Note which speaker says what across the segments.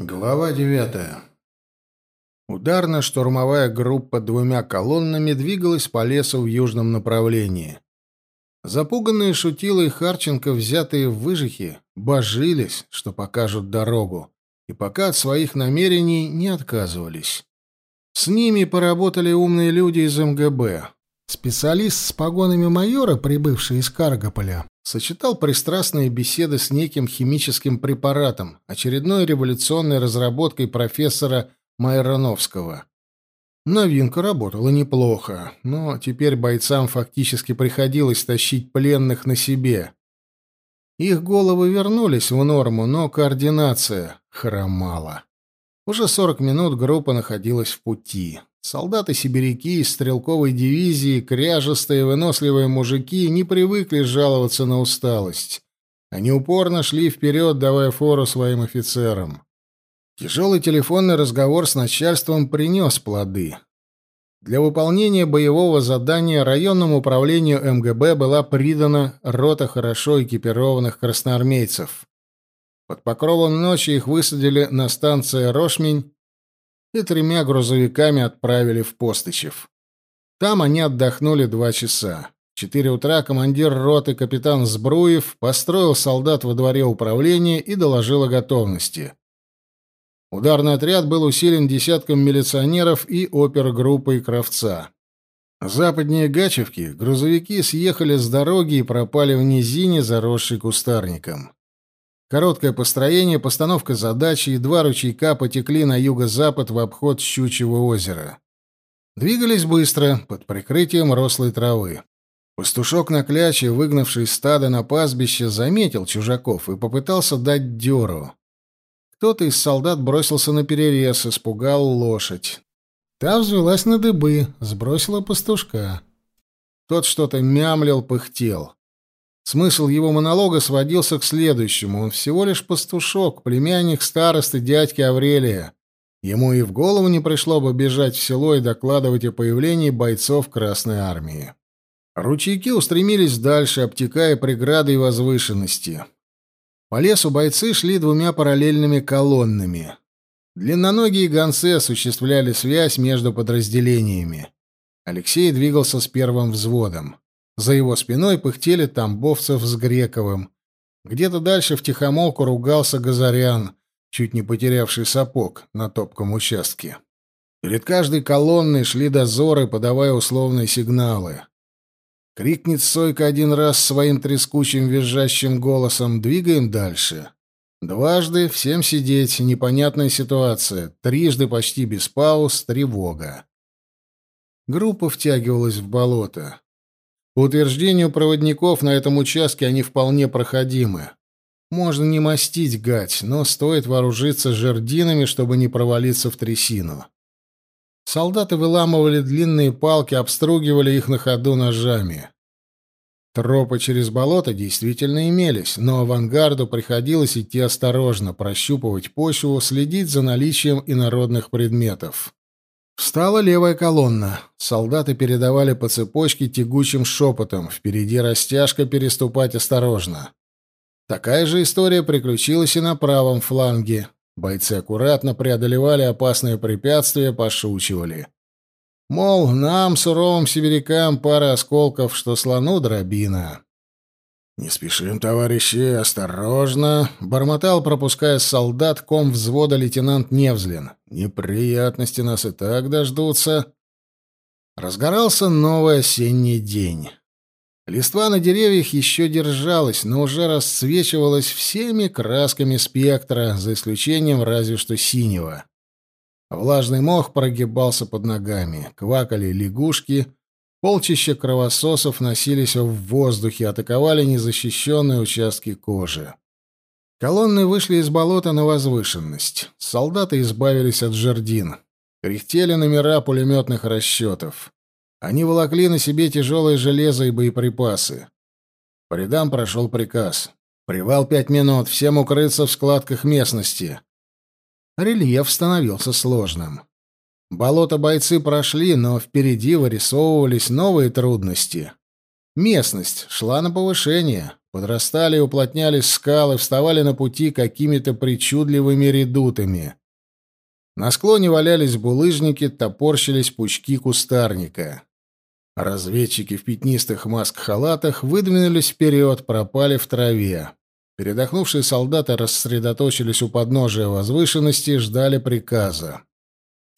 Speaker 1: Глава девятая. Ударно-штурмовая группа двумя колоннами двигалась по лесу в южном направлении. Запуганные Шутила и Харченко, взятые в выжихи, божились, что покажут дорогу, и пока от своих намерений не отказывались. С ними поработали умные люди из МГБ. Специалист с погонами майора, прибывший из Каргополя, сочетал пристрастные беседы с неким химическим препаратом, очередной революционной разработкой профессора Майроновского. Новинка работала неплохо, но теперь бойцам фактически приходилось тащить пленных на себе. Их головы вернулись в норму, но координация хромала. Уже 40 минут группа находилась в пути. Солдаты-сибиряки из стрелковой дивизии, кряжестые, выносливые мужики, не привыкли жаловаться на усталость. Они упорно шли вперед, давая фору своим офицерам. Тяжелый телефонный разговор с начальством принес плоды. Для выполнения боевого задания районному управлению МГБ была придана рота хорошо экипированных красноармейцев. Под покровом ночи их высадили на станции Рошмень и тремя грузовиками отправили в Постычев. Там они отдохнули два часа. В четыре утра командир роты капитан Сбруев построил солдат во дворе управления и доложил о готовности. Ударный отряд был усилен десятком милиционеров и опергруппой Кравца. Западнее Гачевки грузовики съехали с дороги и пропали в низине, заросшей кустарником. Короткое построение, постановка задачи, и два ручейка потекли на юго-запад в обход Щучьего озера. Двигались быстро, под прикрытием рослой травы. Пастушок на кляче, выгнавший стадо на пастбище, заметил чужаков и попытался дать дёру. Кто-то из солдат бросился на перерез, испугал лошадь. Та взвелась на дыбы, сбросила пастушка. Тот что-то мямлил, пыхтел. Смысл его монолога сводился к следующему. Он всего лишь пастушок, племянник старосты дядьки Аврелия. Ему и в голову не пришло бы бежать в село и докладывать о появлении бойцов Красной Армии. Ручейки устремились дальше, обтекая преграды и возвышенности. По лесу бойцы шли двумя параллельными колоннами. Длинноногие гонцы осуществляли связь между подразделениями. Алексей двигался с первым взводом. За его спиной пыхтели Тамбовцев с Грековым. Где-то дальше втихомолку ругался Газарян, чуть не потерявший сапог на топком участке. Перед каждой колонной шли дозоры, подавая условные сигналы. Крикнет Сойка один раз своим трескучим визжащим голосом «Двигаем дальше». Дважды всем сидеть, непонятная ситуация, трижды почти без пауз, тревога. Группа втягивалась в болото. По утверждению проводников, на этом участке они вполне проходимы. Можно не мастить гать, но стоит вооружиться жердинами, чтобы не провалиться в трясину. Солдаты выламывали длинные палки, обстругивали их на ходу ножами. Тропы через болото действительно имелись, но авангарду приходилось идти осторожно, прощупывать почву, следить за наличием инородных предметов. Встала левая колонна. Солдаты передавали по цепочке тягучим шепотом. Впереди растяжка, переступать осторожно. Такая же история приключилась и на правом фланге. Бойцы аккуратно преодолевали опасные препятствия, пошучивали. Мол, нам, суровым сибирякам, пара осколков, что слону дробина. «Не спешим, товарищи, осторожно!» — бормотал, пропуская солдат, ком взвода лейтенант Невзлин. «Неприятности нас и так дождутся». Разгорался новый осенний день. Листва на деревьях еще держалась, но уже расцвечивалась всеми красками спектра, за исключением разве что синего. Влажный мох прогибался под ногами, квакали лягушки — Полчища кровососов носились в воздухе, атаковали незащищенные участки кожи. Колонны вышли из болота на возвышенность. Солдаты избавились от жердин. Кряхтели номера пулеметных расчетов. Они волокли на себе тяжелое железо и боеприпасы. По рядам прошел приказ. «Привал пять минут, всем укрыться в складках местности». Рельеф становился сложным. Болото бойцы прошли, но впереди вырисовывались новые трудности. Местность шла на повышение. Подрастали и уплотнялись скалы, вставали на пути какими-то причудливыми редутами. На склоне валялись булыжники, топорщились пучки кустарника. Разведчики в пятнистых маск-халатах выдвинулись вперед, пропали в траве. Передохнувшие солдаты рассредоточились у подножия возвышенности и ждали приказа.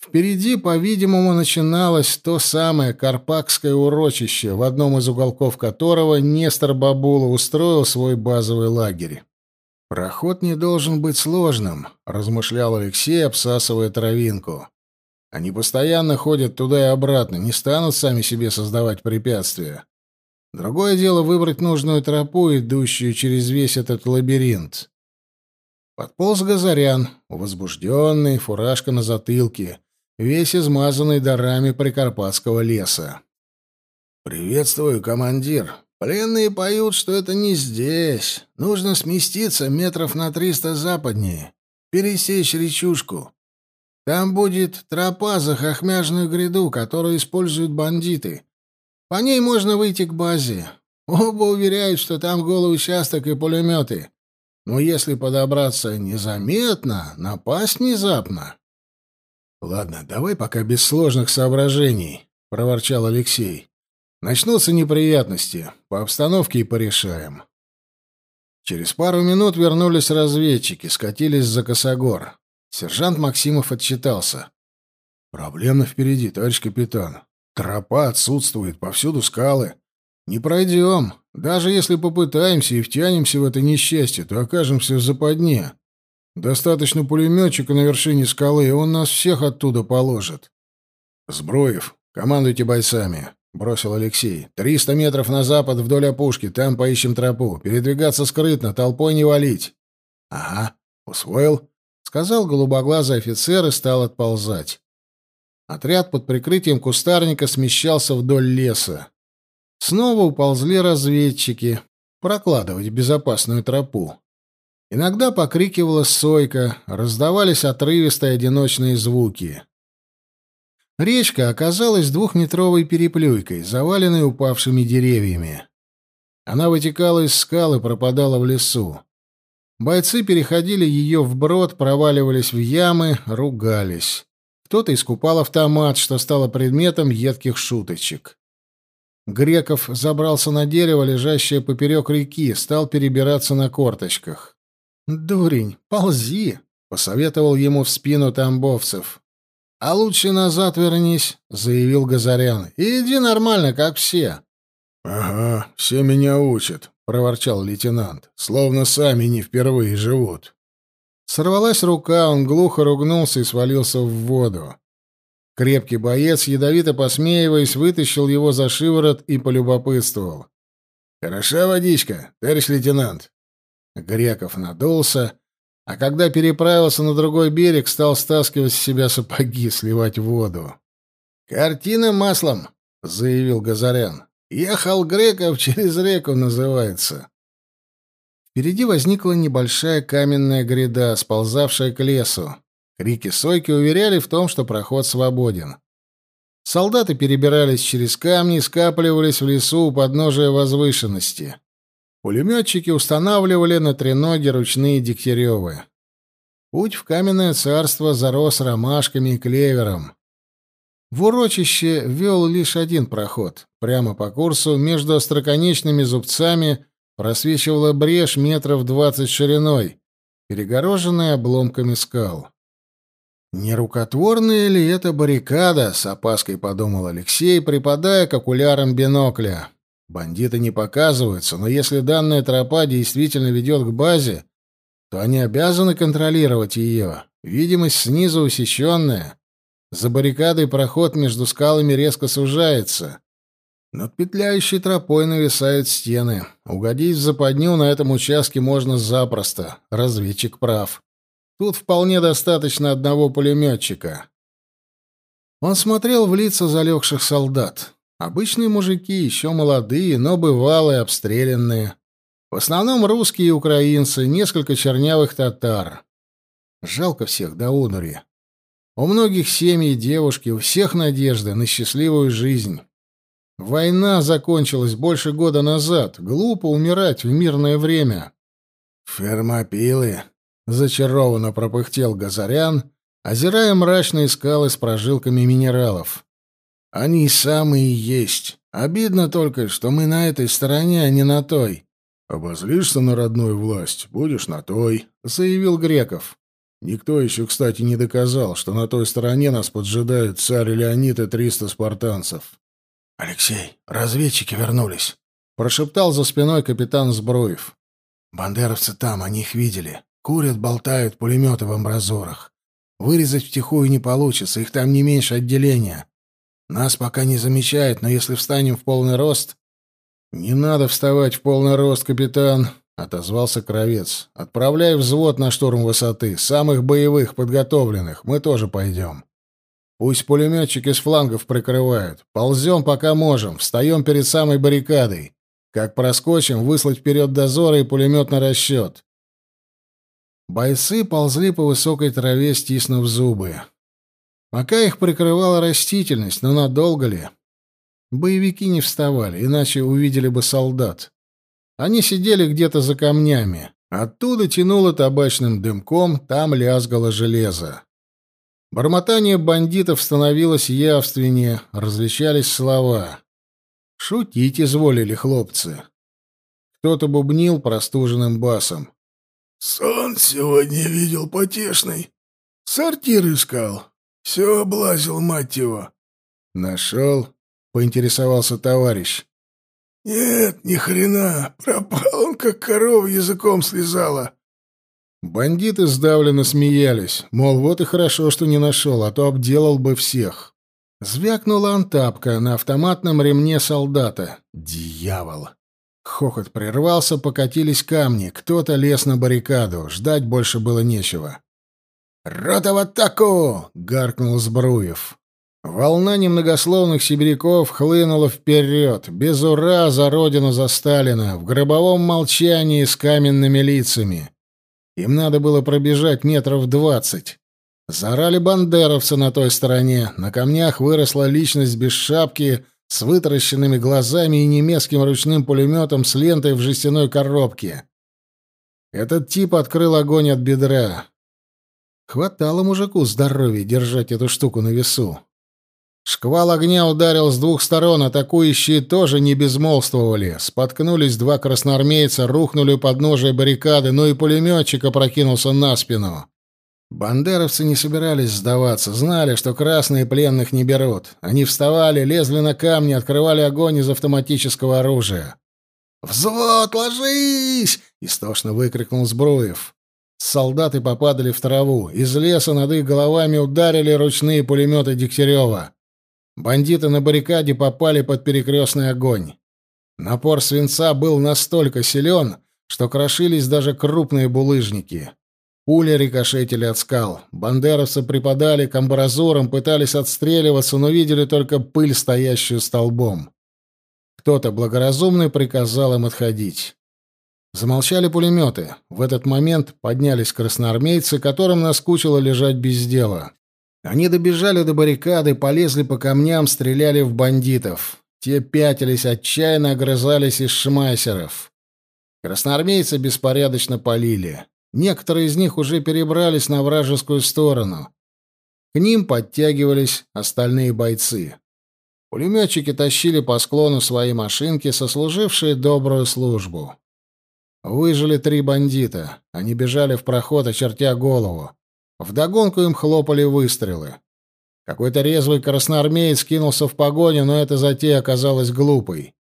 Speaker 1: Впереди, по-видимому, начиналось то самое Карпакское урочище, в одном из уголков которого Нестор Бабула устроил свой базовый лагерь. «Проход не должен быть сложным», — размышлял Алексей, обсасывая травинку. «Они постоянно ходят туда и обратно, не станут сами себе создавать препятствия. Другое дело выбрать нужную тропу, идущую через весь этот лабиринт». Подполз Газарян, возбужденный, фуражка на затылке — весь измазанный дарами прикарпатского леса. «Приветствую, командир. Пленные поют, что это не здесь. Нужно сместиться метров на триста западнее, пересечь речушку. Там будет тропа за хохмяжную гряду, которую используют бандиты. По ней можно выйти к базе. Оба уверяют, что там голый участок и пулеметы. Но если подобраться незаметно, напасть внезапно, «Ладно, давай пока без сложных соображений», — проворчал Алексей. «Начнутся неприятности. По обстановке и порешаем». Через пару минут вернулись разведчики, скатились за косогор. Сержант Максимов отчитался. «Проблемно впереди, товарищ капитан. Тропа отсутствует, повсюду скалы. Не пройдем. Даже если попытаемся и втянемся в это несчастье, то окажемся в западне. Достаточно пулеметчика на вершине скалы, и он нас всех оттуда положит. Сброев, командуйте бойцами, бросил Алексей. Триста метров на запад вдоль опушки, там поищем тропу. Передвигаться скрытно, толпой не валить. Ага, усвоил, сказал голубоглазый офицер и стал отползать. Отряд под прикрытием кустарника смещался вдоль леса. Снова уползли разведчики прокладывать безопасную тропу. Иногда покрикивала сойка, раздавались отрывистые одиночные звуки. Речка оказалась двухметровой переплюйкой, заваленной упавшими деревьями. Она вытекала из скал и пропадала в лесу. Бойцы переходили ее вброд, проваливались в ямы, ругались. Кто-то искупал автомат, что стало предметом едких шуточек. Греков забрался на дерево, лежащее поперек реки, стал перебираться на корточках. «Дурень, ползи!» — посоветовал ему в спину Тамбовцев. «А лучше назад вернись», — заявил Газарян. «Иди нормально, как все». «Ага, все меня учат», — проворчал лейтенант. «Словно сами не впервые живут». Сорвалась рука, он глухо ругнулся и свалился в воду. Крепкий боец, ядовито посмеиваясь, вытащил его за шиворот и полюбопытствовал. «Хороша водичка, товарищ лейтенант?» Греков надулся, а когда переправился на другой берег, стал стаскивать с себя сапоги, сливать воду. «Картина маслом», — заявил Газарян. «Ехал Греков через реку, называется». Впереди возникла небольшая каменная гряда, сползавшая к лесу. Крики сойки уверяли в том, что проход свободен. Солдаты перебирались через камни и скапливались в лесу у подножия возвышенности. Пулеметчики устанавливали на треноге ручные Дегтяревы. Путь в каменное царство зарос ромашками и клевером. В урочище вел лишь один проход. Прямо по курсу между остроконечными зубцами просвечивала брешь метров двадцать шириной, перегороженная обломками скал. «Нерукотворная ли это баррикада?» — с опаской подумал Алексей, припадая к окулярам бинокля. Бандиты не показываются, но если данная тропа действительно ведет к базе, то они обязаны контролировать ее. Видимость снизу усеченная. За баррикадой проход между скалами резко сужается. Над петляющей тропой нависают стены. Угодить в западню на этом участке можно запросто. Разведчик прав. Тут вполне достаточно одного пулеметчика. Он смотрел в лица залегших солдат. Обычные мужики, еще молодые, но бывалые, обстрелянные. В основном русские и украинцы, несколько чернявых татар. Жалко всех до унури. У многих семьи девушки, у всех надежды на счастливую жизнь. Война закончилась больше года назад. Глупо умирать в мирное время. Фермопилы, зачарованно пропыхтел Газарян, озирая мрачные скалы с прожилками минералов. Они самые есть. Обидно только, что мы на этой стороне, а не на той. Обозлишься на родную власть, будешь на той, заявил Греков. Никто еще, кстати, не доказал, что на той стороне нас поджидают царь Леонид и триста спартанцев. «Алексей, разведчики вернулись», — прошептал за спиной капитан Збруев. «Бандеровцы там, они их видели. Курят, болтают пулеметы в амбразурах. Вырезать втихую не получится, их там не меньше отделения. Нас пока не замечают, но если встанем в полный рост...» «Не надо вставать в полный рост, капитан», — отозвался Кровец. «Отправляй взвод на штурм высоты, самых боевых, подготовленных. Мы тоже пойдем». Пусть пулеметчики с флангов прикрывают. Ползем, пока можем. Встаем перед самой баррикадой. Как проскочим, выслать вперед дозоры и пулемет на расчет. Бойцы ползли по высокой траве, стиснув зубы. Пока их прикрывала растительность, но надолго ли? Боевики не вставали, иначе увидели бы солдат. Они сидели где-то за камнями. Оттуда тянуло табачным дымком, там лязгало железо. Бормотание бандитов становилось явственнее, различались слова. Шутить изволили хлопцы. Кто-то бубнил простуженным басом.
Speaker 2: «Сон сегодня видел потешный. Сортир искал. Все облазил, мать его».
Speaker 1: «Нашел?» — поинтересовался товарищ.
Speaker 2: «Нет, ни хрена. Пропал он, как корова языком слезала.
Speaker 1: Бандиты сдавленно смеялись, мол, вот и хорошо, что не нашел, а то обделал бы всех. Звякнула антапка на автоматном ремне солдата. Дьявол! Хохот прервался, покатились камни, кто-то лез на баррикаду, ждать больше было нечего. «Рота в атаку!» — гаркнул Збруев. Волна немногословных сибиряков хлынула вперед, без ура за родину за Сталина, в гробовом молчании с каменными лицами. Им надо было пробежать метров двадцать. Зарали бандеровцы на той стороне. На камнях выросла личность без шапки, с вытаращенными глазами и немецким ручным пулеметом с лентой в жестяной коробке. Этот тип открыл огонь от бедра. Хватало мужику здоровья держать эту штуку на весу. Шквал огня ударил с двух сторон, атакующие тоже не безмолвствовали. Споткнулись два красноармейца, рухнули у подножия баррикады, но и пулеметчик опрокинулся на спину. Бандеровцы не собирались сдаваться, знали, что красные пленных не берут. Они вставали, лезли на камни, открывали огонь из автоматического оружия. «Взвод, ложись!» — истошно выкрикнул Збруев. Солдаты попадали в траву. Из леса над их головами ударили ручные пулеметы Дегтярева. Бандиты на баррикаде попали под перекрестный огонь. Напор свинца был настолько силен, что крошились даже крупные булыжники. Пули рикошетили от скал. Бандеровцы припадали к амбразурам, пытались отстреливаться, но видели только пыль, стоящую столбом. Кто-то благоразумный приказал им отходить. Замолчали пулеметы. В этот момент поднялись красноармейцы, которым наскучило лежать без дела. Они добежали до баррикады, полезли по камням, стреляли в бандитов. Те пятились, отчаянно огрызались из шмайсеров. Красноармейцы беспорядочно полили. Некоторые из них уже перебрались на вражескую сторону. К ним подтягивались остальные бойцы. Пулеметчики тащили по склону свои машинки, сослужившие добрую службу. Выжили три бандита. Они бежали в проход, очертя голову. Вдогонку им хлопали выстрелы. Какой-то резвый красноармеец кинулся в погоню, но эта затея оказалась глупой.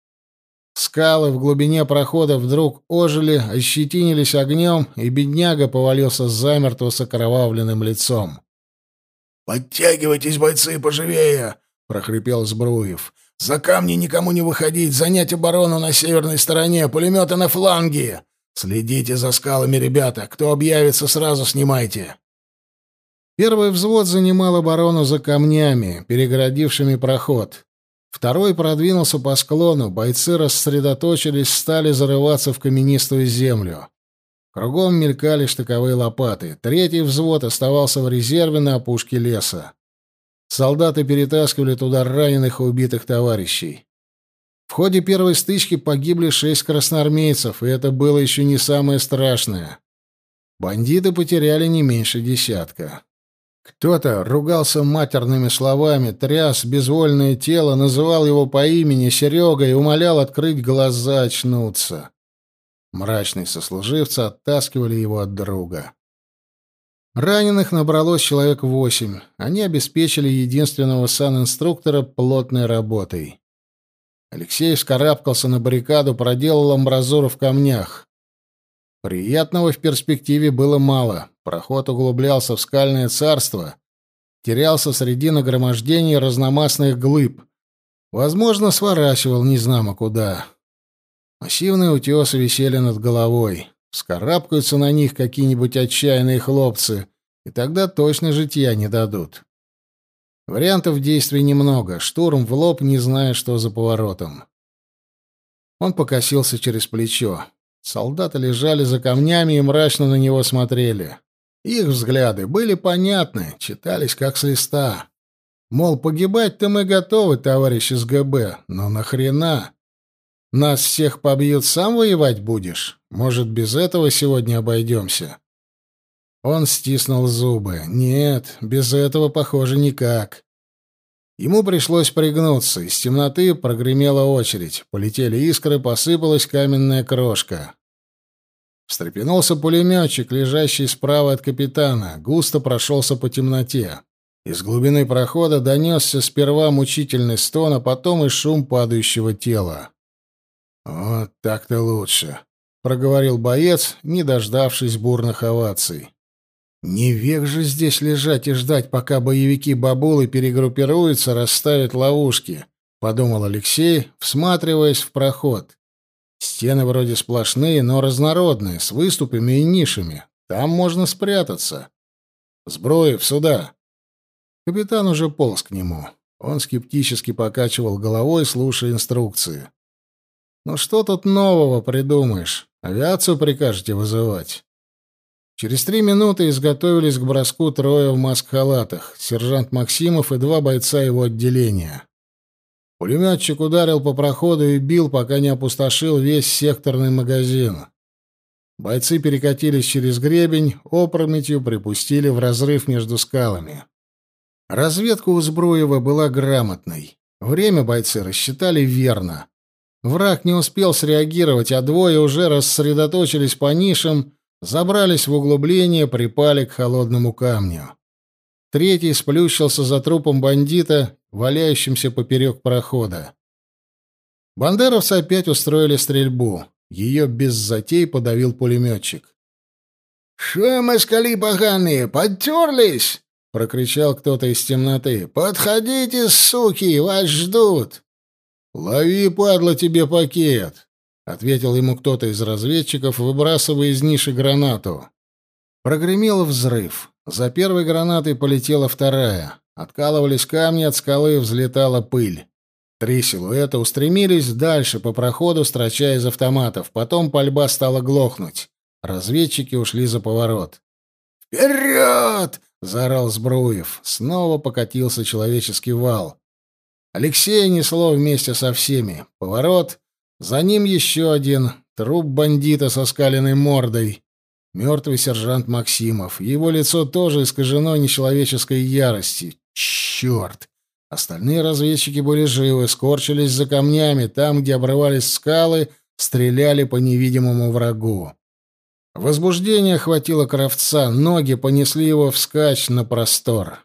Speaker 1: Скалы в глубине прохода вдруг ожили, ощетинились огнем, и бедняга повалился замертво с окровавленным лицом.
Speaker 2: «Подтягивайтесь, бойцы, поживее!» — прохрипел Збруев. «За камни никому не выходить, занять оборону на северной стороне, пулеметы на фланге! Следите за скалами, ребята, кто объявится, сразу снимайте!»
Speaker 1: Первый взвод занимал оборону за камнями, перегородившими проход. Второй продвинулся по склону, бойцы рассредоточились, стали зарываться в каменистую землю. Кругом мелькали штыковые лопаты. Третий взвод оставался в резерве на опушке леса. Солдаты перетаскивали туда раненых и убитых товарищей. В ходе первой стычки погибли шесть красноармейцев, и это было еще не самое страшное. Бандиты потеряли не меньше десятка. Кто-то ругался матерными словами, тряс безвольное тело, называл его по имени Серега и умолял открыть глаза, очнуться. Мрачные сослуживцы оттаскивали его от друга. Раненых набралось человек восемь. Они обеспечили единственного санинструктора плотной работой. Алексей вскарабкался на баррикаду, проделал амбразуру в камнях. Приятного в перспективе было мало. Проход углублялся в скальное царство, терялся среди нагромождений разномастных глыб. Возможно, сворачивал незнамо куда. Массивные утесы висели над головой. Вскарабкаются на них какие-нибудь отчаянные хлопцы, и тогда точно житья не дадут. Вариантов действий немного. Штурм в лоб, не зная, что за поворотом. Он покосился через плечо. Солдаты лежали за камнями и мрачно на него смотрели. Их взгляды были понятны, читались как с листа. Мол, погибать-то мы готовы, товарищ из ГБ, но нахрена? Нас всех побьют, сам воевать будешь? Может, без этого сегодня обойдемся? Он стиснул зубы. Нет, без этого, похоже, никак. Ему пришлось пригнуться. Из темноты прогремела очередь. Полетели искры, посыпалась каменная крошка. Встрепенулся пулеметчик, лежащий справа от капитана. Густо прошелся по темноте. Из глубины прохода донесся сперва мучительный стон, а потом и шум падающего тела. «Вот так-то лучше», — проговорил боец, не дождавшись бурных оваций. Не век же здесь лежать и ждать, пока боевики-бабулы перегруппируются, расставят ловушки, — подумал Алексей, всматриваясь в проход. Стены вроде сплошные, но разнородные, с выступами и нишами. Там можно спрятаться. Сброев, сюда. Капитан уже полз к нему. Он скептически покачивал головой, слушая инструкции. «Ну что тут нового придумаешь? Авиацию прикажете вызывать?» Через три минуты изготовились к броску трое в маск-халатах, сержант Максимов и два бойца его отделения. Пулеметчик ударил по проходу и бил, пока не опустошил весь секторный магазин. Бойцы перекатились через гребень, опрометью припустили в разрыв между скалами. Разведка у Збруева была грамотной. Время бойцы рассчитали верно. Враг не успел среагировать, а двое уже рассредоточились по нишам, забрались в углубление, припали к холодному камню. Третий сплющился за трупом бандита, валяющимся поперек прохода. Бандеровцы опять устроили стрельбу. Ее без затей подавил пулеметчик. «Шо, москали поганые, подтерлись?» — прокричал кто-то из темноты. «Подходите, суки, вас ждут!» «Лови, падла, тебе пакет!» Ответил ему кто-то из разведчиков, выбрасывая из ниши гранату. Прогремел взрыв. За первой гранатой полетела вторая. Откалывались камни, от скалы взлетала пыль. Три силуэта устремились дальше по проходу, строча из автоматов. Потом пальба стала глохнуть. Разведчики ушли за поворот. «Вперед!» — заорал Сбруев. Снова покатился человеческий вал. Алексея несло вместе со всеми. Поворот, за ним еще один, труп бандита со скаленной мордой. Мертвый сержант Максимов. Его лицо тоже искажено нечеловеческой ярости. Черт! Остальные разведчики были живы, скорчились за камнями, там, где обрывались скалы, стреляли по невидимому врагу. Возбуждение охватило Кравца, ноги понесли его вскачь на простор.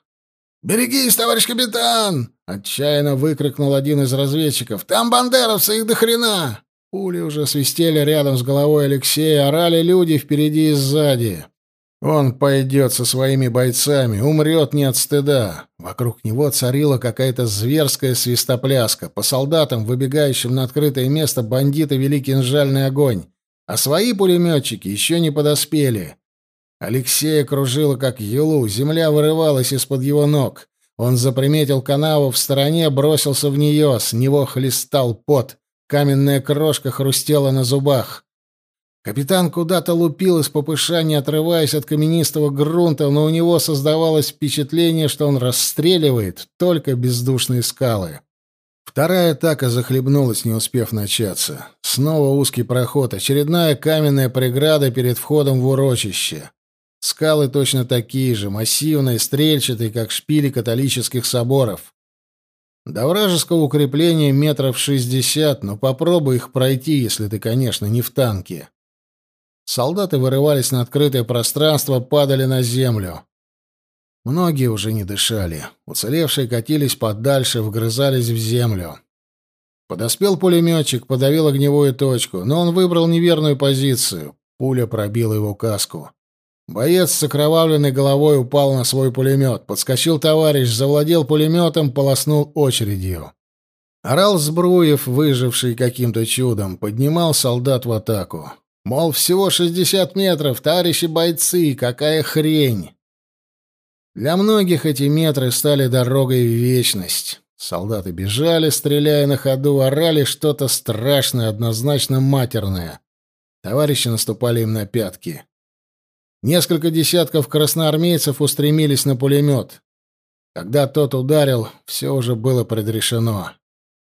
Speaker 1: «Берегись, товарищ капитан!» — отчаянно выкрикнул один из разведчиков. «Там бандеровцы, их до хрена!» Пули уже свистели рядом с головой Алексея, орали люди впереди и сзади. Он пойдет со своими бойцами, умрет не от стыда. Вокруг него царила какая-то зверская свистопляска. По солдатам, выбегающим на открытое место, бандиты вели кинжальный огонь. А свои пулеметчики еще не подоспели. Алексея кружило, как елу, земля вырывалась из-под его ног. Он заприметил канаву в стороне, бросился в нее, с него хлестал пот. Каменная крошка хрустела на зубах. Капитан куда-то лупил из попыша, не отрываясь от каменистого грунта, но у него создавалось впечатление, что он расстреливает только бездушные скалы. Вторая атака захлебнулась, не успев начаться. Снова узкий проход, очередная каменная преграда перед входом в урочище. Скалы точно такие же, массивные, стрельчатые, как шпили католических соборов. До вражеского укрепления метров шестьдесят, но попробуй их пройти, если ты, конечно, не в танке. Солдаты вырывались на открытое пространство, падали на землю. Многие уже не дышали. Уцелевшие катились подальше, вгрызались в землю. Подоспел пулеметчик, подавил огневую точку, но он выбрал неверную позицию. Пуля пробила его каску. Боец с окровавленной головой упал на свой пулемет. Подскочил товарищ, завладел пулеметом, полоснул очередью. Орал Сбруев, выживший каким-то чудом, поднимал солдат в атаку. Мол, всего 60 метров, товарищи бойцы, какая хрень! Для многих эти метры стали дорогой в вечность. Солдаты бежали, стреляя на ходу, орали что-то страшное, однозначно матерное. Товарищи наступали им на пятки. Несколько десятков красноармейцев устремились на пулемет. Когда тот ударил, все уже было предрешено.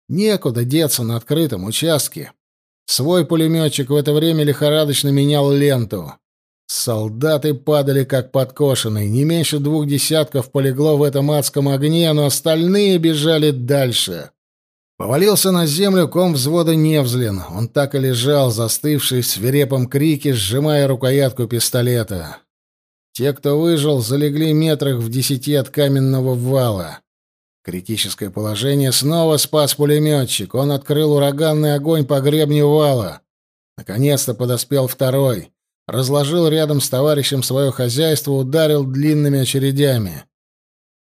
Speaker 1: Некуда деться на открытом участке. Свой пулеметчик в это время лихорадочно менял ленту. Солдаты падали как подкошенные. Не меньше двух десятков полегло в этом адском огне, но остальные бежали дальше. Повалился на землю ком взвода Невзлин. Он так и лежал, застывший в свирепом крике, сжимая рукоятку пистолета. Те, кто выжил, залегли метрах в десяти от каменного вала. Критическое положение снова спас пулеметчик. Он открыл ураганный огонь по гребню вала. Наконец-то подоспел второй разложил рядом с товарищем свое хозяйство, ударил длинными очередями.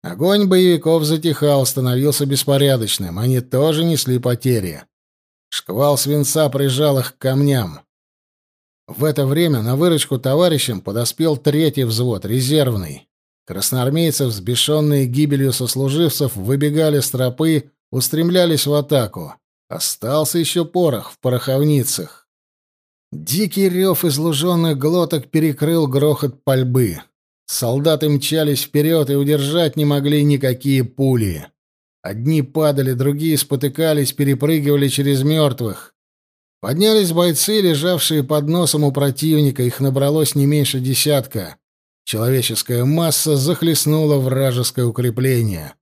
Speaker 1: Огонь боевиков затихал, становился беспорядочным. Они тоже несли потери. Шквал свинца прижал их к камням. В это время на выручку товарищам подоспел третий взвод, резервный. Красноармейцы, взбешенные гибелью сослуживцев, выбегали с тропы, устремлялись в атаку. Остался еще порох в пороховницах. Дикий рев из луженных глоток перекрыл грохот пальбы. Солдаты мчались вперед и удержать не могли никакие пули. Одни падали, другие спотыкались, перепрыгивали через мертвых. Поднялись бойцы, лежавшие под носом у противника, их набралось не меньше десятка. Человеческая масса захлестнула вражеское укрепление.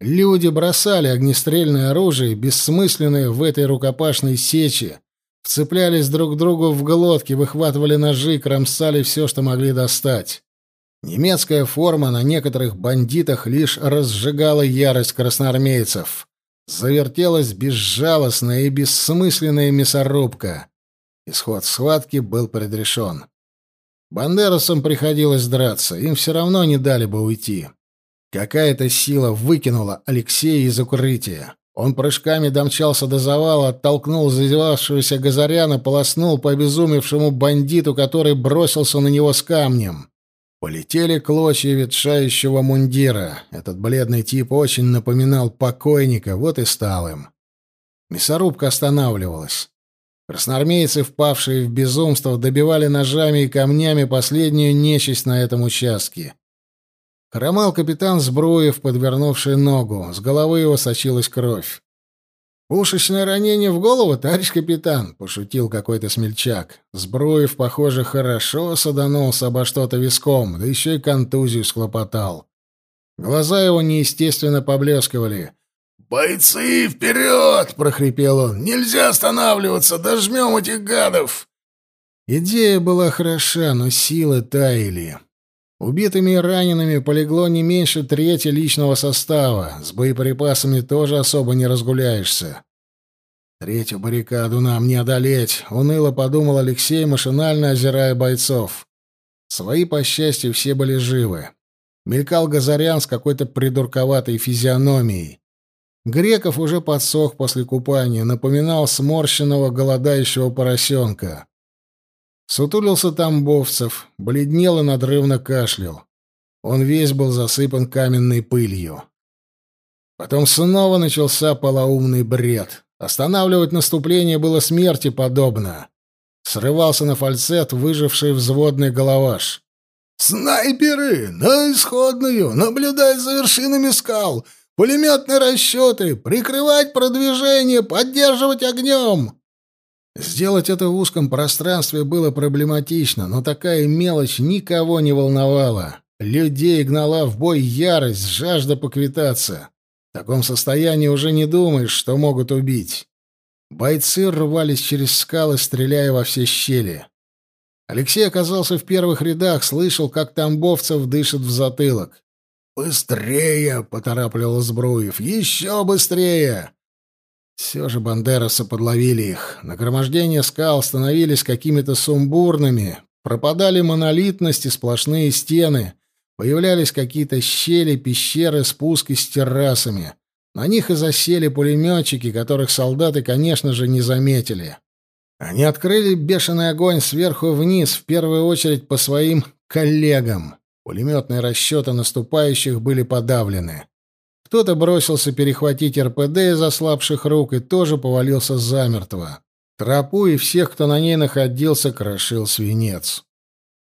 Speaker 1: Люди бросали огнестрельное оружие, бессмысленное в этой рукопашной сече, Вцеплялись друг к другу в глотки, выхватывали ножи, кромсали все, что могли достать. Немецкая форма на некоторых бандитах лишь разжигала ярость красноармейцев. Завертелась безжалостная и бессмысленная мясорубка. Исход схватки был предрешен. Бандерасам приходилось драться, им все равно не дали бы уйти. Какая-то сила выкинула Алексея из укрытия. Он прыжками домчался до завала, оттолкнул зазевавшегося Газаряна, полоснул по обезумевшему бандиту, который бросился на него с камнем. Полетели клочья ветшающего мундира. Этот бледный тип очень напоминал покойника, вот и стал им. Мясорубка останавливалась. Красноармейцы, впавшие в безумство, добивали ножами и камнями последнюю нечисть на этом участке. Хромал капитан Збруев, подвернувший ногу. С головы его сочилась кровь. «Пушечное ранение в голову, товарищ капитан», — пошутил какой-то смельчак. Збруев, похоже, хорошо саданулся обо что-то виском, да еще и контузию схлопотал. Глаза его неестественно поблескивали.
Speaker 2: «Бойцы, вперед!» — прохрипел он. «Нельзя останавливаться, дожмем этих гадов!»
Speaker 1: Идея была хороша, но силы таяли. Убитыми и ранеными полегло не меньше трети личного состава. С боеприпасами тоже особо не разгуляешься. Третью баррикаду нам не одолеть, уныло подумал Алексей, машинально озирая бойцов. Свои, по счастью, все были живы. Мелькал Газарян с какой-то придурковатой физиономией. Греков уже подсох после купания, напоминал сморщенного голодающего поросенка. Сутулился Тамбовцев, бледнел и надрывно кашлял. Он весь был засыпан каменной пылью. Потом снова начался полоумный бред. Останавливать наступление было смерти подобно. Срывался на фальцет выживший взводный головаш.
Speaker 2: «Снайперы! На исходную! Наблюдать за вершинами скал! Пулеметные расчеты! Прикрывать продвижение! Поддерживать огнем!»
Speaker 1: Сделать это в узком пространстве было проблематично, но такая мелочь никого не волновала. Людей гнала в бой ярость, жажда поквитаться. В таком состоянии уже не думаешь, что могут убить. Бойцы рвались через скалы, стреляя во все щели. Алексей оказался в первых рядах, слышал, как тамбовцев дышит в затылок.
Speaker 2: «Быстрее!» — поторапливал Збруев. «Еще быстрее!»
Speaker 1: Все же бандеровцы подловили их. Нагромождения скал становились какими-то сумбурными, пропадали монолитность и сплошные стены, появлялись какие-то щели, пещеры, спуски с террасами. На них и засели пулеметчики, которых солдаты, конечно же, не заметили. Они открыли бешеный огонь сверху вниз, в первую очередь по своим коллегам. Пулеметные расчеты наступающих были подавлены. Кто-то бросился перехватить РПД из ослабших рук и тоже повалился замертво. Тропу и всех, кто на ней находился, крошил свинец.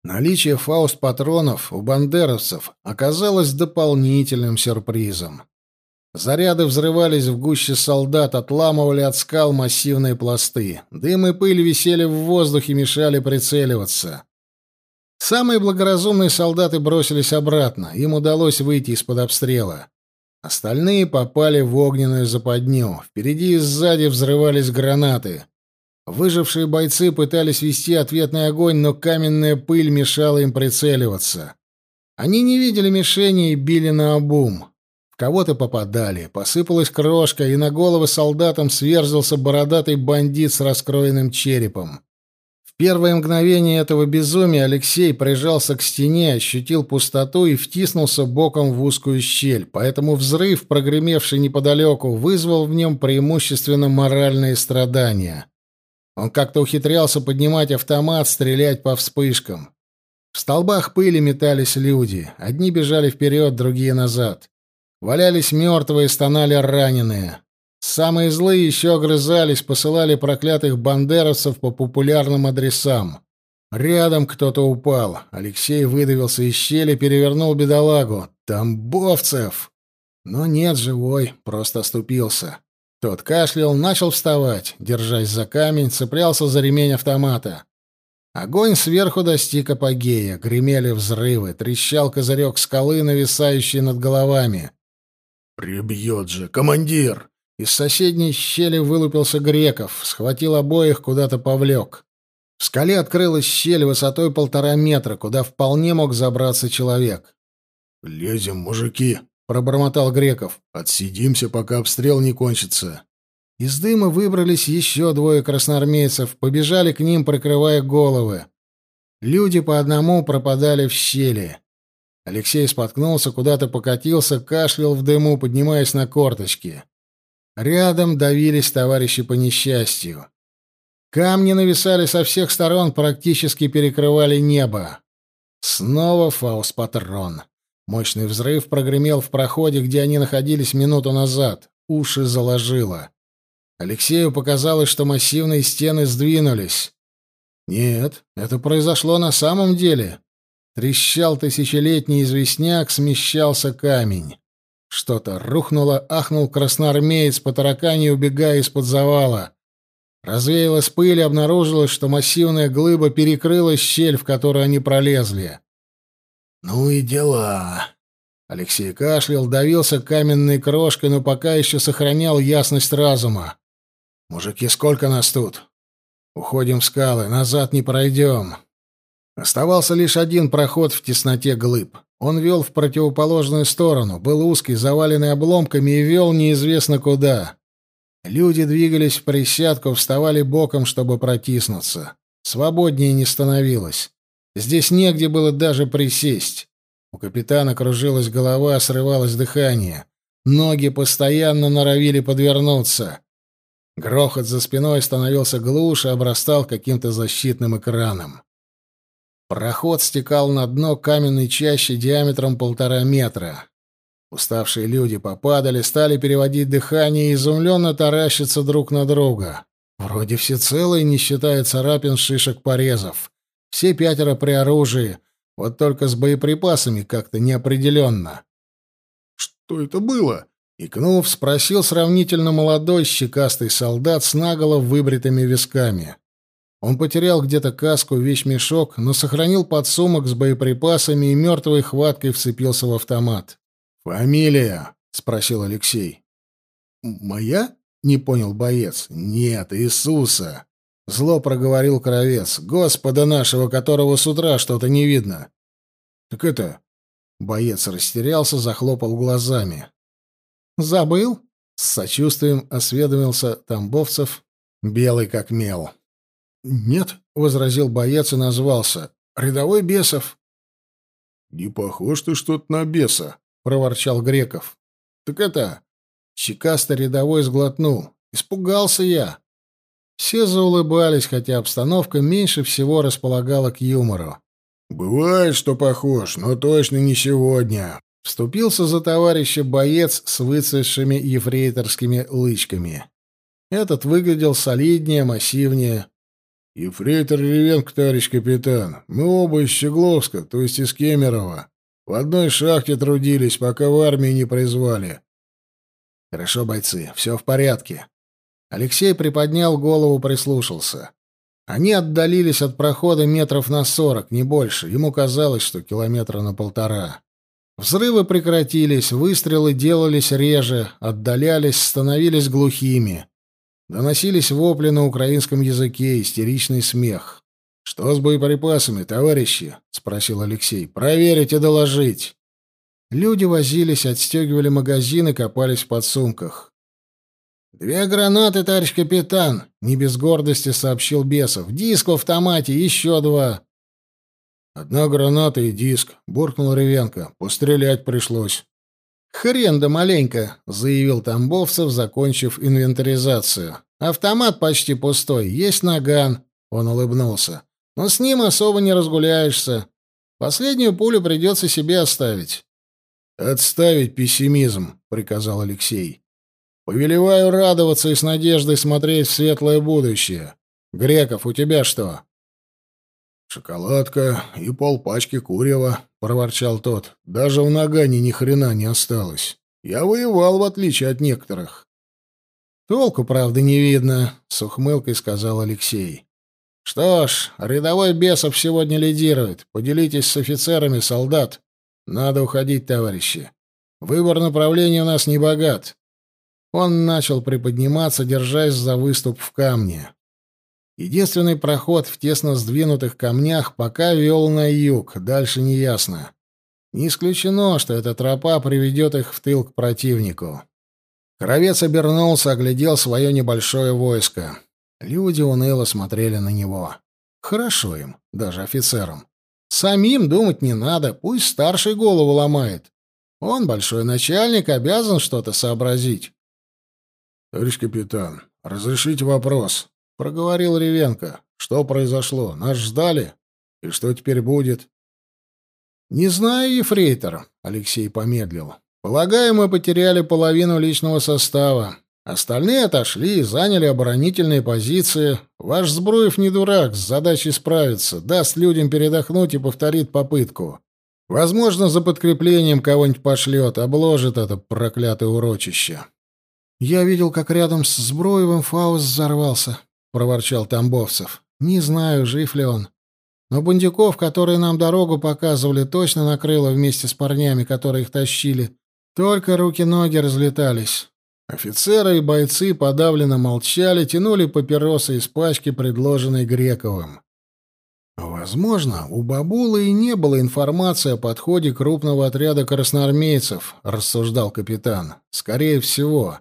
Speaker 1: Наличие фауст-патронов у бандеровцев оказалось дополнительным сюрпризом. Заряды взрывались в гуще солдат, отламывали от скал массивные пласты. Дым и пыль висели в воздухе, мешали прицеливаться. Самые благоразумные солдаты бросились обратно. Им удалось выйти из-под обстрела. Остальные попали в огненную западню. Впереди и сзади взрывались гранаты. Выжившие бойцы пытались вести ответный огонь, но каменная пыль мешала им прицеливаться. Они не видели мишени и били на обум. В кого-то попадали, посыпалась крошка, и на головы солдатам сверзился бородатый бандит с раскроенным черепом первое мгновение этого безумия Алексей прижался к стене, ощутил пустоту и втиснулся боком в узкую щель, поэтому взрыв, прогремевший неподалеку, вызвал в нем преимущественно моральные страдания. Он как-то ухитрялся поднимать автомат, стрелять по вспышкам. В столбах пыли метались люди. Одни бежали вперед, другие назад. Валялись мертвые, стонали раненые. Самые злые еще огрызались, посылали проклятых бандеровцев по популярным адресам. Рядом кто-то упал. Алексей выдавился из щели, перевернул бедолагу. «Тамбовцев!» Но нет, живой, просто оступился. Тот кашлял, начал вставать, держась за камень, цеплялся за ремень автомата. Огонь сверху достиг апогея, гремели взрывы, трещал козырек скалы, нависающий над головами.
Speaker 2: «Прибьет же, командир!»
Speaker 1: Из соседней щели вылупился Греков, схватил обоих, куда-то повлек. В скале открылась щель высотой полтора метра, куда вполне мог забраться человек.
Speaker 2: «Лезем, мужики!»
Speaker 1: — пробормотал Греков.
Speaker 2: «Отсидимся, пока обстрел не кончится».
Speaker 1: Из дыма выбрались еще двое красноармейцев, побежали к ним, прикрывая головы. Люди по одному пропадали в щели. Алексей споткнулся, куда-то покатился, кашлял в дыму, поднимаясь на корточки. Рядом давились товарищи по несчастью. Камни нависали со всех сторон, практически перекрывали небо. Снова фаус-патрон. Мощный взрыв прогремел в проходе, где они находились минуту назад. Уши заложило. Алексею показалось, что массивные стены сдвинулись. Нет, это произошло на самом деле. Трещал тысячелетний известняк, смещался камень. Что-то рухнуло, ахнул красноармеец по таракане, убегая из-под завала. Развеялась пыль и обнаружилось, что массивная глыба перекрыла щель, в которую они пролезли.
Speaker 2: «Ну и дела!»
Speaker 1: Алексей кашлял, давился каменной крошкой, но пока еще сохранял ясность разума. «Мужики, сколько нас тут?» «Уходим в скалы, назад не пройдем». Оставался лишь один проход в тесноте глыб. Он вел в противоположную сторону, был узкий, заваленный обломками и вел неизвестно куда. Люди двигались в присядку, вставали боком, чтобы протиснуться. Свободнее не становилось. Здесь негде было даже присесть. У капитана кружилась голова, срывалось дыхание. Ноги постоянно норовили подвернуться. Грохот за спиной становился глуше, обрастал каким-то защитным экраном. Проход стекал на дно каменной чащи диаметром полтора метра. Уставшие люди попадали, стали переводить дыхание и изумленно таращиться друг на друга. Вроде все целые, не считая царапин, шишек, порезов. Все пятеро при оружии, вот только с боеприпасами как-то неопределенно.
Speaker 2: «Что это было?»
Speaker 1: Икнув, спросил сравнительно молодой щекастый солдат с наголо выбритыми висками. Он потерял где-то каску, вещмешок, но сохранил подсумок с боеприпасами и мертвой хваткой вцепился в автомат. «Фамилия?» — спросил Алексей. «Моя?» — не понял боец. «Нет, Иисуса!» — зло проговорил Кровец. «Господа нашего, которого с утра что-то не видно!» «Так это...» — боец растерялся, захлопал глазами. «Забыл?» — с сочувствием осведомился Тамбовцев, белый как мел. «Нет», — возразил боец и назвался. «Рядовой Бесов».
Speaker 2: «Не похож ты что-то на беса», — проворчал Греков.
Speaker 1: «Так это...» Щекастый рядовой сглотнул. «Испугался я». Все заулыбались, хотя обстановка меньше всего располагала к юмору.
Speaker 2: «Бывает, что похож, но точно не сегодня», —
Speaker 1: вступился за товарища боец с выцветшими ефрейторскими лычками. Этот выглядел солиднее, массивнее.
Speaker 2: «Ефрейтор Ревенко, товарищ капитан. Мы оба из Щегловска, то есть из Кемерово. В одной шахте трудились, пока в армии не призвали».
Speaker 1: «Хорошо, бойцы, все в порядке». Алексей приподнял голову, прислушался. Они отдалились от прохода метров на сорок, не больше. Ему казалось, что километра на полтора. Взрывы прекратились, выстрелы делались реже, отдалялись, становились глухими. Доносились вопли на украинском языке, истеричный смех. «Что с боеприпасами, товарищи?» — спросил Алексей. «Проверить и доложить». Люди возились, отстегивали магазины, копались в подсумках. «Две гранаты, товарищ капитан!» — не без гордости сообщил Бесов. «Диск в автомате, еще два!»
Speaker 2: «Одна граната и диск», — буркнул Ревенко. «Пострелять пришлось».
Speaker 1: «Хрен да маленько», — заявил Тамбовцев, закончив инвентаризацию. «Автомат почти пустой, есть наган», — он улыбнулся. «Но с ним особо не разгуляешься. Последнюю пулю придется себе оставить».
Speaker 2: «Отставить пессимизм», — приказал Алексей.
Speaker 1: «Повелеваю радоваться и с надеждой смотреть в светлое будущее. Греков, у тебя что?»
Speaker 2: «Шоколадка и полпачки курева», — проворчал тот. «Даже в нагане ни хрена не осталось. Я воевал, в отличие от некоторых».
Speaker 1: «Толку, правда, не видно», — с ухмылкой сказал Алексей. «Что ж, рядовой Бесов сегодня лидирует. Поделитесь с офицерами, солдат. Надо уходить, товарищи. Выбор направления у нас не богат». Он начал приподниматься, держась за выступ в камне. Единственный проход в тесно сдвинутых камнях пока вел на юг, дальше неясно. Не исключено, что эта тропа приведет их в тыл к противнику. Кровец обернулся, оглядел свое небольшое войско. Люди уныло смотрели на него. Хорошо им, даже офицерам. Самим думать не надо, пусть старший голову ломает. Он, большой начальник, обязан что-то сообразить.
Speaker 2: — Товарищ капитан, разрешите вопрос? Проговорил Ревенко. Что произошло? Нас ждали? И что теперь будет?
Speaker 1: Не знаю, ефрейтор, Алексей помедлил. Полагаю, мы потеряли половину личного состава. Остальные отошли и заняли оборонительные позиции. Ваш Збруев не дурак, с задачей справиться, даст людям передохнуть и повторит попытку. Возможно, за подкреплением кого-нибудь пошлет, обложит это проклятое урочище. Я видел, как рядом с Збруевым Фауст взорвался, — проворчал Тамбовцев. «Не знаю, жив ли он. Но бандюков, которые нам дорогу показывали, точно накрыло вместе с парнями, которые их тащили. Только руки-ноги разлетались». Офицеры и бойцы подавленно молчали, тянули папиросы из пачки, предложенной Грековым. «Возможно, у Бабулы и не было информации о подходе крупного отряда красноармейцев», — рассуждал капитан. «Скорее всего.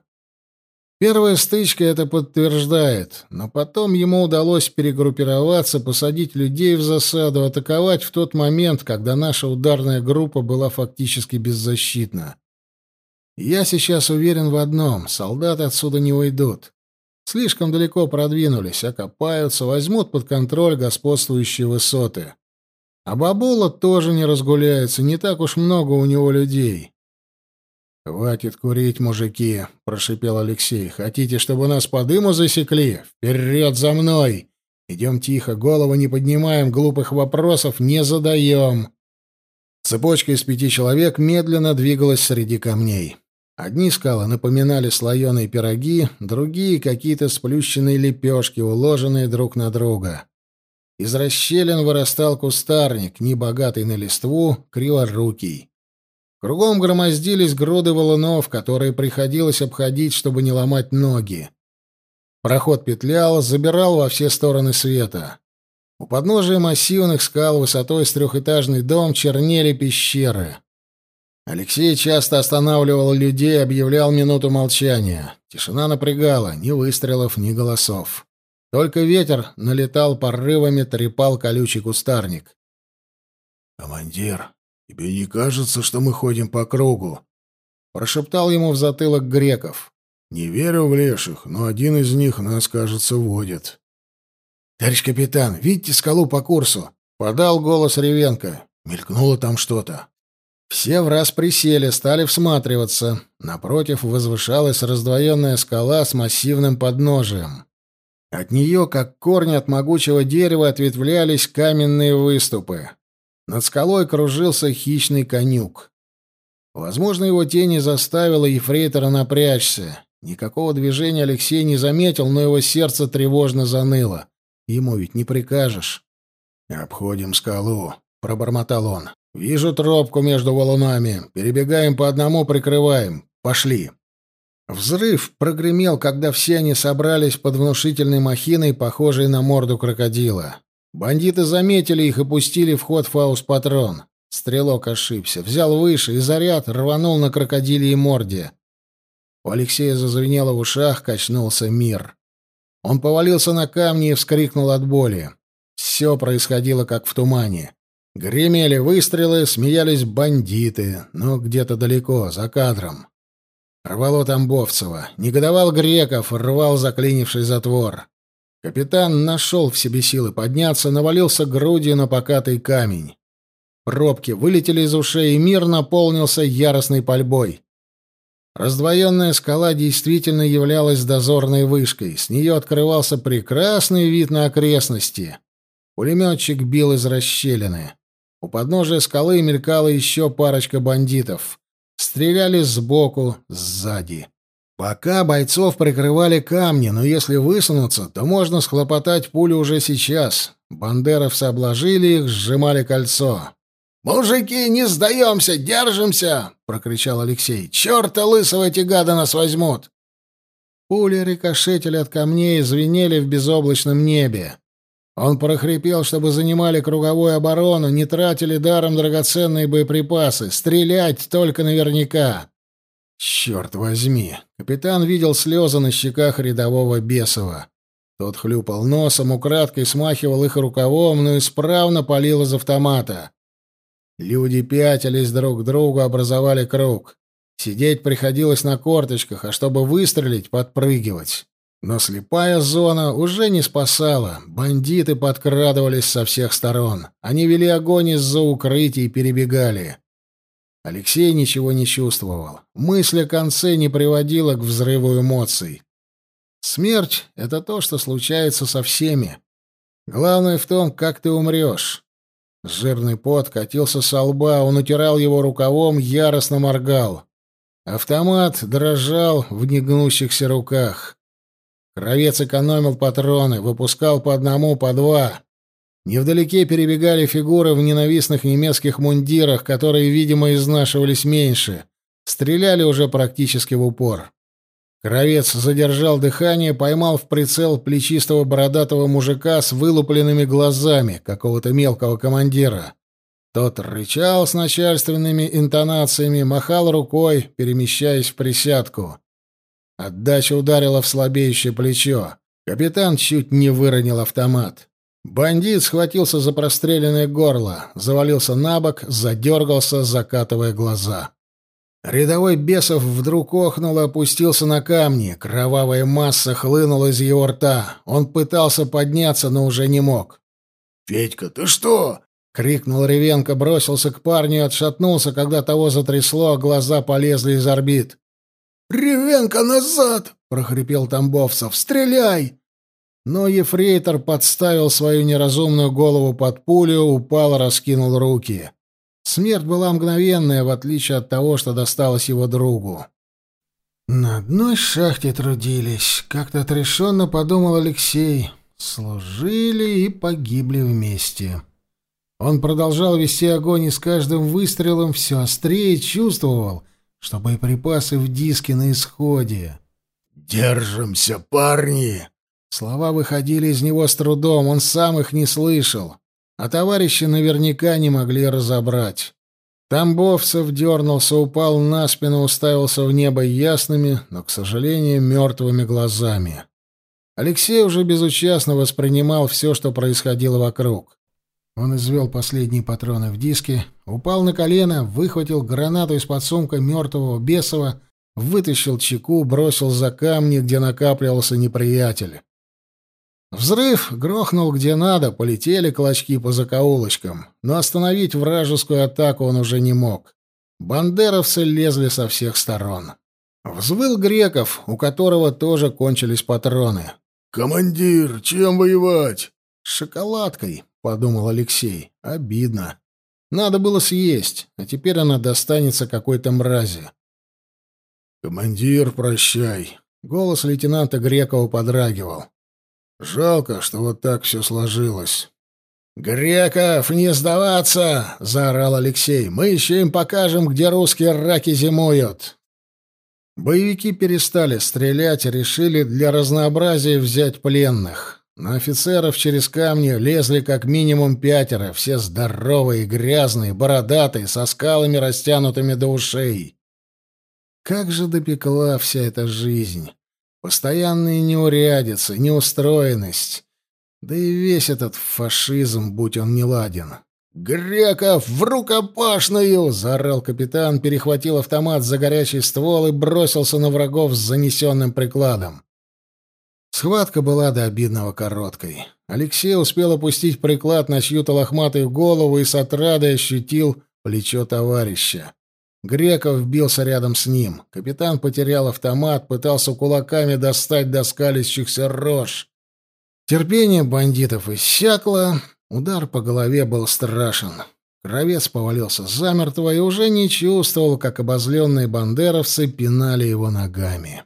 Speaker 1: Первая стычка это подтверждает, но потом ему удалось перегруппироваться, посадить людей в засаду, атаковать в тот момент, когда наша ударная группа была фактически беззащитна. Я сейчас уверен в одном — солдаты отсюда не уйдут. Слишком далеко продвинулись, окопаются, возьмут под контроль господствующие высоты. А Бабула тоже не разгуляется, не так уж много у него людей. «Хватит курить, мужики!» — прошипел Алексей. «Хотите, чтобы нас по дыму засекли? Вперед за мной! Идем тихо, голову не поднимаем, глупых вопросов не задаем!» Цепочка из пяти человек медленно двигалась среди камней. Одни скалы напоминали слоеные пироги, другие — какие-то сплющенные лепешки, уложенные друг на друга. Из расщелин вырастал кустарник, небогатый на листву, криворукий. Кругом громоздились груды валунов, которые приходилось обходить, чтобы не ломать ноги. Проход петлял, забирал во все стороны света. У подножия массивных скал высотой с трехэтажный дом чернели пещеры. Алексей часто останавливал людей, объявлял минуту молчания. Тишина напрягала, ни выстрелов, ни голосов. Только ветер налетал порывами, трепал колючий кустарник.
Speaker 2: «Командир, тебе не кажется, что мы ходим по кругу?»
Speaker 1: Прошептал ему в затылок Греков.
Speaker 2: «Не верю в леших, но один из них нас, кажется, водит».
Speaker 1: «Товарищ капитан, видите скалу по курсу?» — подал голос Ревенко.
Speaker 2: Мелькнуло там что-то.
Speaker 1: Все в раз присели, стали всматриваться. Напротив возвышалась раздвоенная скала с массивным подножием. От нее, как корни от могучего дерева, ответвлялись каменные выступы. Над скалой кружился хищный конюк. Возможно, его тень и заставила ефрейтора напрячься. Никакого движения Алексей не заметил, но его сердце тревожно заныло. Ему ведь не прикажешь.
Speaker 2: «Обходим скалу», — пробормотал он.
Speaker 1: «Вижу тропку между валунами. Перебегаем по одному, прикрываем. Пошли». Взрыв прогремел, когда все они собрались под внушительной махиной, похожей на морду крокодила. Бандиты заметили их и пустили в ход фаус-патрон. Стрелок ошибся, взял выше, и заряд рванул на крокодиле морде. У Алексея зазвенело в ушах, качнулся мир. Он повалился на камни и вскрикнул от боли. Все происходило как в тумане. Гремели выстрелы, смеялись бандиты, но где-то далеко, за кадром. Рвало Тамбовцева, негодовал Греков, рвал заклинивший затвор. Капитан нашел в себе силы подняться, навалился грудью на покатый камень. Пробки вылетели из ушей, и мир наполнился яростной пальбой. Раздвоенная скала действительно являлась дозорной вышкой. С нее открывался прекрасный вид на окрестности. Пулеметчик бил из расщелины. У подножия скалы мелькала еще парочка бандитов. Стреляли сбоку, сзади. Пока бойцов прикрывали камни, но если высунуться, то можно схлопотать пулю уже сейчас. Бандеровцы обложили их, сжимали кольцо. «Мужики, не сдаемся, держимся!» — прокричал Алексей. «Черта лысого эти гады нас возьмут!» Пули рикошетили от камней и звенели в безоблачном небе. Он прохрипел, чтобы занимали круговую оборону, не тратили даром драгоценные боеприпасы, стрелять только наверняка. Черт возьми! Капитан видел слезы на щеках рядового Бесова. Тот хлюпал носом, украдкой смахивал их рукавом, но исправно палил из автомата. Люди пятились друг к другу, образовали круг. Сидеть приходилось на корточках, а чтобы выстрелить, подпрыгивать. Но слепая зона уже не спасала. Бандиты подкрадывались со всех сторон. Они вели огонь из-за укрытий и перебегали. Алексей ничего не чувствовал. Мысль о конце не приводила к взрыву эмоций. Смерть — это то, что случается со всеми. Главное в том, как ты умрешь. Жирный пот катился со лба, он утирал его рукавом, яростно моргал. Автомат дрожал в негнущихся руках. Кровец экономил патроны, выпускал по одному, по два. Невдалеке перебегали фигуры в ненавистных немецких мундирах, которые, видимо, изнашивались меньше. Стреляли уже практически в упор. Кровец задержал дыхание, поймал в прицел плечистого бородатого мужика с вылупленными глазами какого-то мелкого командира. Тот рычал с начальственными интонациями, махал рукой, перемещаясь в присядку. Отдача ударила в слабеющее плечо. Капитан чуть не выронил автомат. Бандит схватился за простреленное горло, завалился на бок, задергался, закатывая глаза. Рядовой Бесов вдруг охнул и опустился на камни. Кровавая масса хлынула из его рта. Он пытался подняться, но уже не мог.
Speaker 2: «Федька, ты что?»
Speaker 1: — крикнул Ревенко, бросился к парню и отшатнулся, когда того затрясло, а глаза полезли из орбит.
Speaker 2: «Ревенко, назад!» — прохрипел Тамбовцев. «Стреляй!»
Speaker 1: Но ефрейтор подставил свою неразумную голову под пулю, упал, раскинул руки. Смерть была мгновенная, в отличие от того, что досталось его другу. На одной шахте трудились, как-то отрешенно подумал Алексей. Служили и погибли вместе. Он продолжал вести огонь и с каждым выстрелом все острее чувствовал, что боеприпасы в диске на исходе.
Speaker 2: «Держимся, парни!»
Speaker 1: Слова выходили из него с трудом, он сам их не слышал, а товарищи наверняка не могли разобрать. Тамбовцев дернулся, упал на спину, уставился в небо ясными, но, к сожалению, мертвыми глазами. Алексей уже безучастно воспринимал все, что происходило вокруг. Он извел последние патроны в диске, упал на колено, выхватил гранату из-под сумка мертвого Бесова, вытащил чеку, бросил за камни, где накапливался неприятель. Взрыв грохнул где надо, полетели клочки по закоулочкам, но остановить вражескую атаку он уже не мог. Бандеровцы лезли со всех сторон. Взвыл Греков, у которого тоже кончились патроны.
Speaker 2: «Командир, чем воевать?»
Speaker 1: шоколадкой», — подумал Алексей. «Обидно. Надо было съесть, а теперь она достанется какой-то мрази».
Speaker 2: «Командир, прощай».
Speaker 1: Голос лейтенанта Грекова подрагивал.
Speaker 2: Жалко, что вот так все сложилось.
Speaker 1: «Греков, не сдаваться!» — заорал Алексей. «Мы еще им покажем, где русские раки зимуют!» Боевики перестали стрелять и решили для разнообразия взять пленных. На офицеров через камни лезли как минимум пятеро, все здоровые, грязные, бородатые, со скалами, растянутыми до ушей. Как же допекла вся эта жизнь! Постоянные неурядицы, неустроенность. Да и весь этот фашизм, будь он неладен. «Греков, в рукопашную!» — заорал капитан, перехватил автомат за горячий ствол и бросился на врагов с занесенным прикладом. Схватка была до обидного короткой. Алексей успел опустить приклад на чью-то лохматую голову и с отрадой ощутил плечо товарища. Греков бился рядом с ним. Капитан потерял автомат, пытался кулаками достать до скалящихся рож. Терпение бандитов иссякло, удар по голове был страшен. Кровец повалился замертво и уже не чувствовал, как обозленные бандеровцы пинали его ногами.